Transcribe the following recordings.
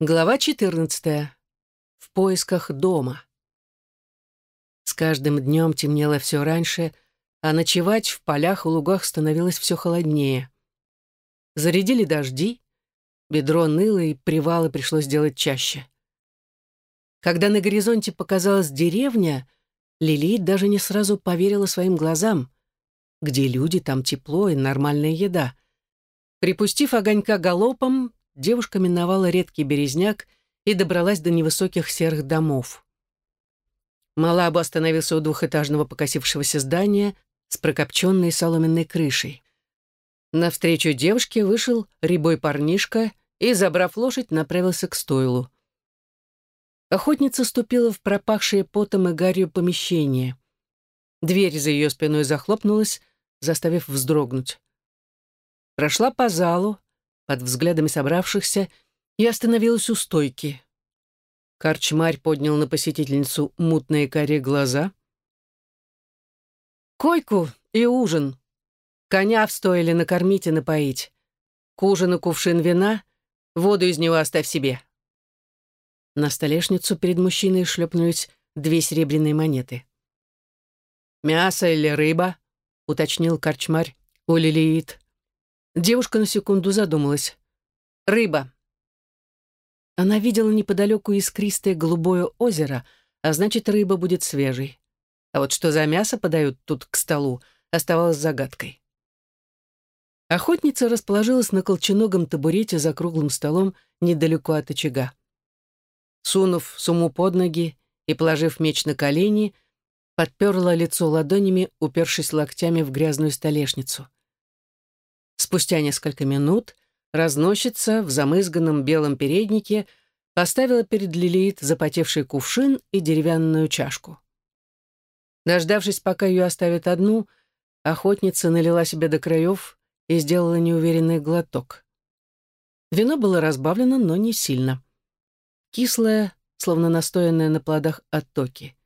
Глава 14. В поисках дома. С каждым днем темнело все раньше, а ночевать в полях и лугах становилось все холоднее. Зарядили дожди, бедро ныло, и привалы пришлось делать чаще. Когда на горизонте показалась деревня, Лилит даже не сразу поверила своим глазам. Где люди, там тепло и нормальная еда. Припустив огонька галопом, девушка миновала редкий березняк и добралась до невысоких серых домов. Малабу остановился у двухэтажного покосившегося здания с прокопченной соломенной крышей. Навстречу девушке вышел рябой парнишка и, забрав лошадь, направился к стойлу. Охотница ступила в пропахшее потом и гарью помещение. Дверь за ее спиной захлопнулась, заставив вздрогнуть. Прошла по залу, под взглядами собравшихся и остановилась у стойки. Корчмарь поднял на посетительницу мутные карие глаза. «Койку и ужин. Коня в стойле накормить и напоить. К ужину кувшин вина, воду из него оставь себе». На столешницу перед мужчиной шлепнулись две серебряные монеты. «Мясо или рыба?» — уточнил корчмарь у Лилиит. Девушка на секунду задумалась. «Рыба». Она видела неподалеку искристое голубое озеро, а значит, рыба будет свежей. А вот что за мясо подают тут к столу, оставалось загадкой. Охотница расположилась на колченогом табурете за круглым столом недалеко от очага. Сунув суму под ноги и положив меч на колени, подперла лицо ладонями, упершись локтями в грязную столешницу. Спустя несколько минут разносчица в замызганном белом переднике поставила перед Лилит запотевший кувшин и деревянную чашку. Дождавшись, пока ее оставят одну, охотница налила себе до краев и сделала неуверенный глоток. Вино было разбавлено, но не сильно. Кислое, словно настоянное на плодах оттоки.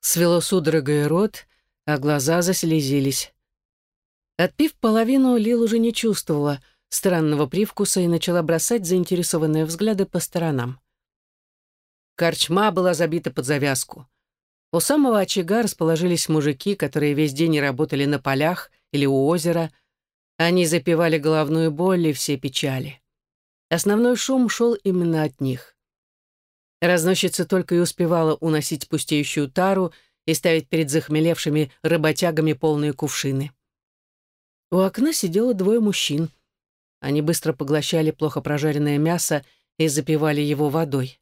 Свело судорогой рот, а глаза заслезились. Отпив половину, Лил уже не чувствовала странного привкуса и начала бросать заинтересованные взгляды по сторонам. Корчма была забита под завязку. У самого очага расположились мужики, которые весь день работали на полях или у озера. Они запивали головную боль и все печали. Основной шум шел именно от них. Разносчица только и успевала уносить пустеющую тару и ставить перед захмелевшими работягами полные кувшины. У окна сидело двое мужчин. Они быстро поглощали плохо прожаренное мясо и запивали его водой.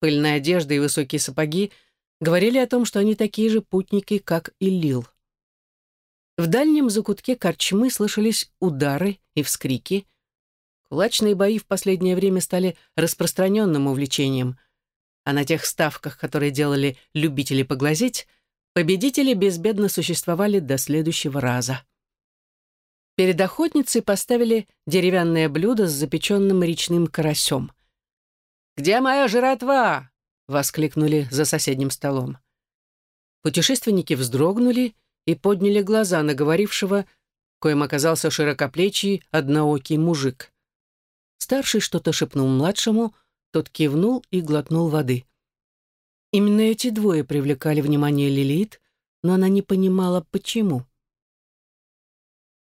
Пыльная одежда и высокие сапоги говорили о том, что они такие же путники, как и Лил. В дальнем закутке корчмы слышались удары и вскрики. Кулачные бои в последнее время стали распространенным увлечением, а на тех ставках, которые делали любители поглазеть, победители безбедно существовали до следующего раза. Перед охотницей поставили деревянное блюдо с запеченным речным карасем. «Где моя жратва?» — воскликнули за соседним столом. Путешественники вздрогнули и подняли глаза на говорившего, коим оказался широкоплечий, одноокий мужик. Старший что-то шепнул младшему, тот кивнул и глотнул воды. Именно эти двое привлекали внимание Лилит, но она не понимала, почему.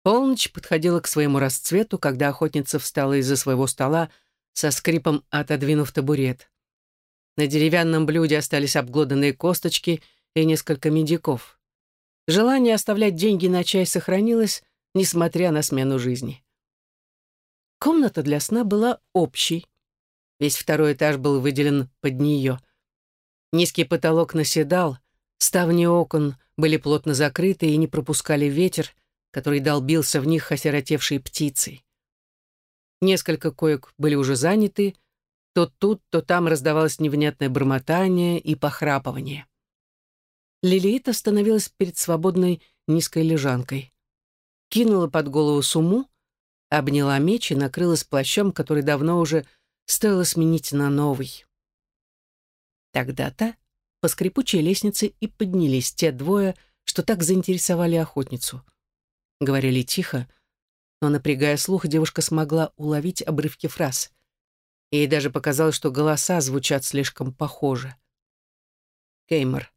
Полночь подходила к своему расцвету, когда охотница встала из-за своего стола, со скрипом отодвинув табурет. На деревянном блюде остались обглоданные косточки и несколько медиков. Желание оставлять деньги на чай сохранилось, несмотря на смену жизни. Комната для сна была общей. Весь второй этаж был выделен под нее. Низкий потолок наседал, ставни окон были плотно закрыты и не пропускали ветер, который долбился в них осиротевшей птицей. Несколько коек были уже заняты, то тут, то там раздавалось невнятное бормотание и похрапывание. Лилиит остановилась перед свободной низкой лежанкой. Кинула под голову суму, обняла меч и накрылась плащом, который давно уже стоило сменить на новый. Тогда-то по скрипучей лестнице и поднялись те двое, что так заинтересовали охотницу — Говорили тихо, но, напрягая слух, девушка смогла уловить обрывки фраз. Ей даже показалось, что голоса звучат слишком похоже. Кеймер.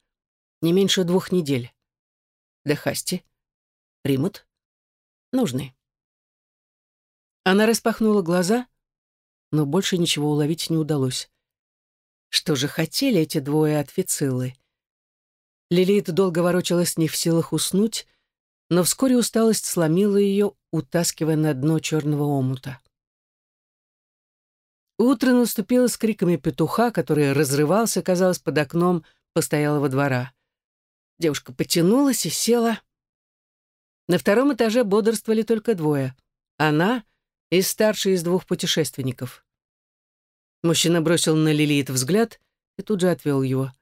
Не меньше двух недель. Дехасти. Примут. Нужны. Она распахнула глаза, но больше ничего уловить не удалось. Что же хотели эти двое от Фициллы? Лилит долго ворочалась не в силах уснуть, но вскоре усталость сломила ее, утаскивая на дно черного омута. Утро наступило с криками петуха, который разрывался, казалось, под окном постоялого двора. Девушка потянулась и села. На втором этаже бодрствовали только двое. Она и старший из двух путешественников. Мужчина бросил на Лилит взгляд и тут же отвел его.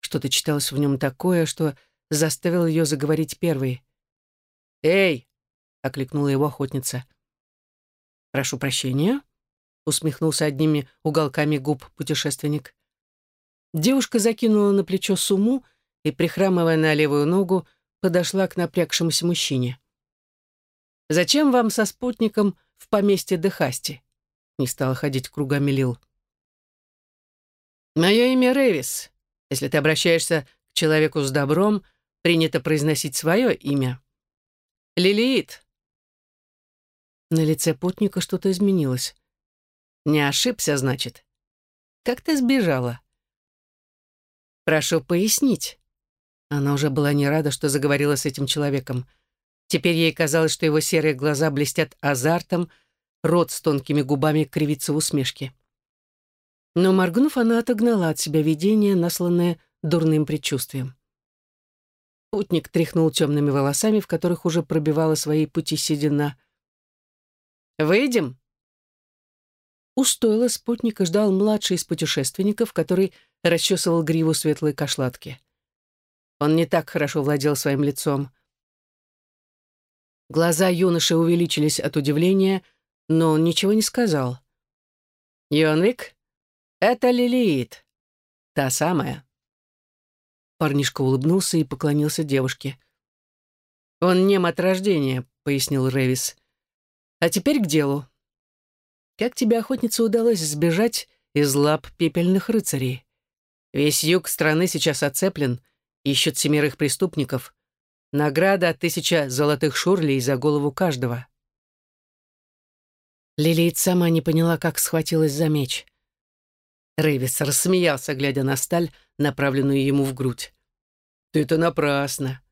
Что-то читалось в нем такое, что заставило ее заговорить первой. «Эй!» — окликнула его охотница. «Прошу прощения», усмехнулся одними уголками губ путешественник. Девушка закинула на плечо сумму и, прихрамывая на левую ногу, подошла к напрягшемуся мужчине. «Зачем вам со спутником в поместье Дехасти?» Не стала ходить кругами Лил. «Мое имя Рэвис. Если ты обращаешься к человеку с добром, принято произносить свое имя. Лилиит». На лице путника что-то изменилось. Не ошибся, значит. Как ты сбежала? Прошу пояснить. Она уже была не рада, что заговорила с этим человеком. Теперь ей казалось, что его серые глаза блестят азартом, рот с тонкими губами кривится в усмешке. Но, моргнув, она отогнала от себя видение, насланное дурным предчувствием. Путник тряхнул темными волосами, в которых уже пробивала свои пути седина. «Выйдем?» У стойла спутника ждал младший из путешественников, который расчесывал гриву светлой кашлатки. Он не так хорошо владел своим лицом. Глаза юноши увеличились от удивления, но он ничего не сказал. «Йонвик, это Лилиит, та самая». Парнишка улыбнулся и поклонился девушке. «Он нем от рождения», — пояснил Рэвис. «А теперь к делу. Как тебе, охотница, удалось сбежать из лап пепельных рыцарей? Весь юг страны сейчас оцеплен, ищут семерых преступников. Награда от тысяча золотых шурлей за голову каждого. Лилит сама не поняла, как схватилась за меч. Рэвис рассмеялся, глядя на сталь, направленную ему в грудь. «Ты это напрасно.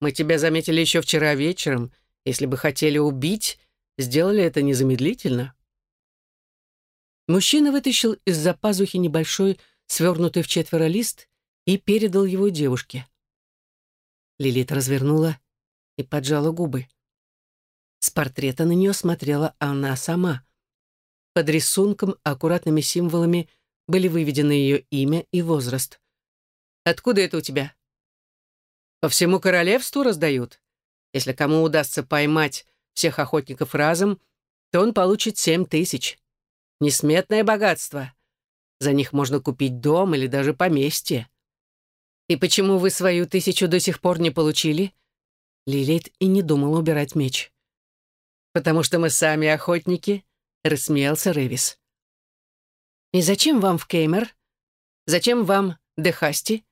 Мы тебя заметили еще вчера вечером. Если бы хотели убить, сделали это незамедлительно». Мужчина вытащил из-за пазухи небольшой, свернутый в четверо лист и передал его девушке. Лилит развернула и поджала губы. С портрета на нее смотрела она сама. Под рисунком аккуратными символами были выведены ее имя и возраст. «Откуда это у тебя?» «По всему королевству раздают. Если кому удастся поймать всех охотников разом, то он получит семь тысяч несметное богатство. За них можно купить дом или даже поместье. И почему вы свою тысячу до сих пор не получили? Лилит и не думал убирать меч. Потому что мы сами охотники, рассмеялся Рэвис. И зачем вам в Кеймер? Зачем вам Дехасти?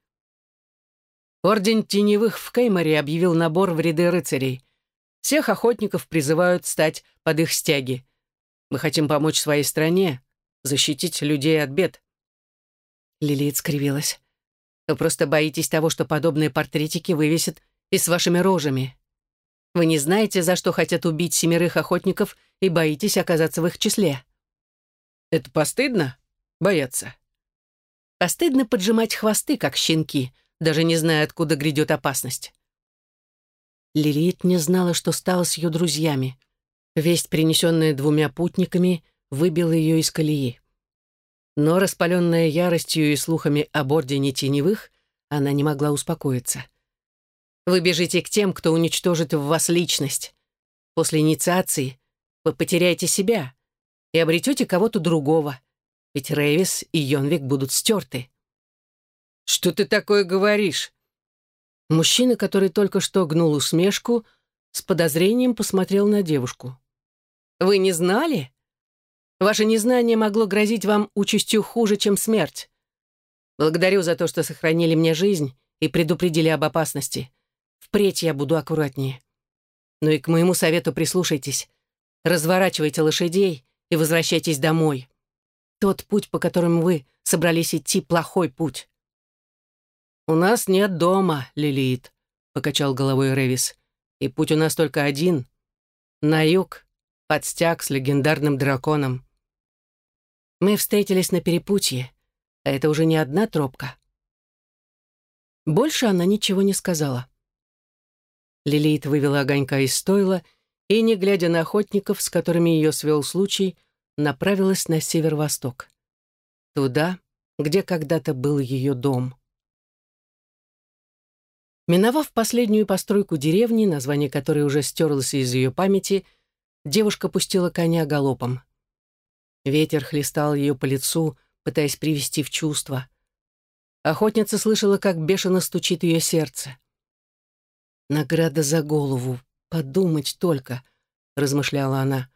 Орден Теневых в Кеймере объявил набор в ряды рыцарей. Всех охотников призывают стать под их стяги. Мы хотим помочь своей стране, защитить людей от бед». Лилит скривилась. «Вы просто боитесь того, что подобные портретики вывесят и с вашими рожами. Вы не знаете, за что хотят убить семерых охотников и боитесь оказаться в их числе». «Это постыдно? Бояться?» «Постыдно поджимать хвосты, как щенки, даже не зная, откуда грядет опасность». Лилит не знала, что стало с ее друзьями. Весть, принесенная двумя путниками, выбила ее из колеи. Но, распаленная яростью и слухами об ордене теневых, она не могла успокоиться. «Вы бежите к тем, кто уничтожит в вас личность. После инициации вы потеряете себя и обретете кого-то другого, ведь Рэвис и Йонвик будут стерты». «Что ты такое говоришь?» Мужчина, который только что гнул усмешку, с подозрением посмотрел на девушку. Вы не знали? Ваше незнание могло грозить вам участью хуже, чем смерть. Благодарю за то, что сохранили мне жизнь и предупредили об опасности. Впредь я буду аккуратнее. Но и к моему совету прислушайтесь. Разворачивайте лошадей и возвращайтесь домой. Тот путь, по которому вы собрались идти, плохой путь. «У нас нет дома, Лилит», — покачал головой Ревис. «И путь у нас только один. На юг, под стяг с легендарным драконом. Мы встретились на перепутье, а это уже не одна тропка». Больше она ничего не сказала. Лилит вывела огонька из стойла и, не глядя на охотников, с которыми ее свел случай, направилась на северо-восток. Туда, где когда-то был ее дом. Миновав последнюю постройку деревни, название которой уже стерлось из ее памяти, девушка пустила коня галопом. Ветер хлестал ее по лицу, пытаясь привести в чувство. Охотница слышала, как бешено стучит ее сердце. «Награда за голову, подумать только», — размышляла она.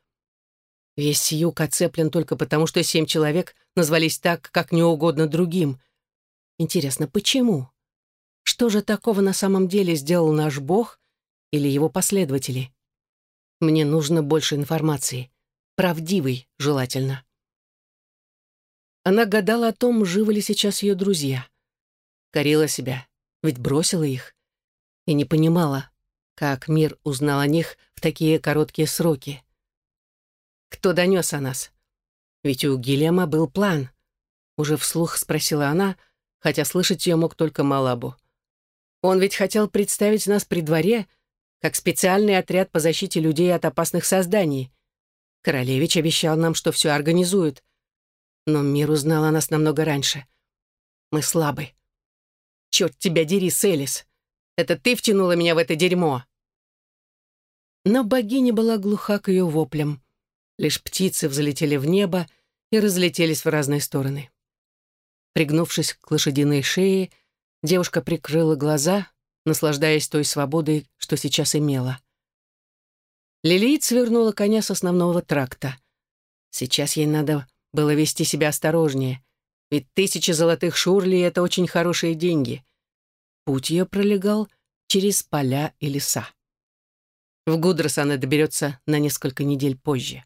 Весь юг оцеплен только потому, что семь человек назвались так, как не угодно другим. Интересно, почему? Что же такого на самом деле сделал наш Бог или его последователи? Мне нужно больше информации. Правдивой, желательно. Она гадала о том, живы ли сейчас ее друзья. Корила себя, ведь бросила их. И не понимала, как мир узнал о них в такие короткие сроки. Кто донес о нас? Ведь у Гильяма был план. Уже вслух спросила она, хотя слышать ее мог только Малабу. Он ведь хотел представить нас при дворе, как специальный отряд по защите людей от опасных созданий. Королевич обещал нам, что все организует. Но мир узнал о нас намного раньше. Мы слабы. Черт тебя дери, Селис. Это ты втянула меня в это дерьмо. Но богиня была глуха к ее воплям. Лишь птицы взлетели в небо и разлетелись в разные стороны. Пригнувшись к лошадиной шее, девушка прикрыла глаза, наслаждаясь той свободой, что сейчас имела. Лилит свернула коня с основного тракта. Сейчас ей надо было вести себя осторожнее, ведь тысячи золотых шурлей — это очень хорошие деньги. Путь ее пролегал через поля и леса. В Гудрос она доберется на несколько недель позже.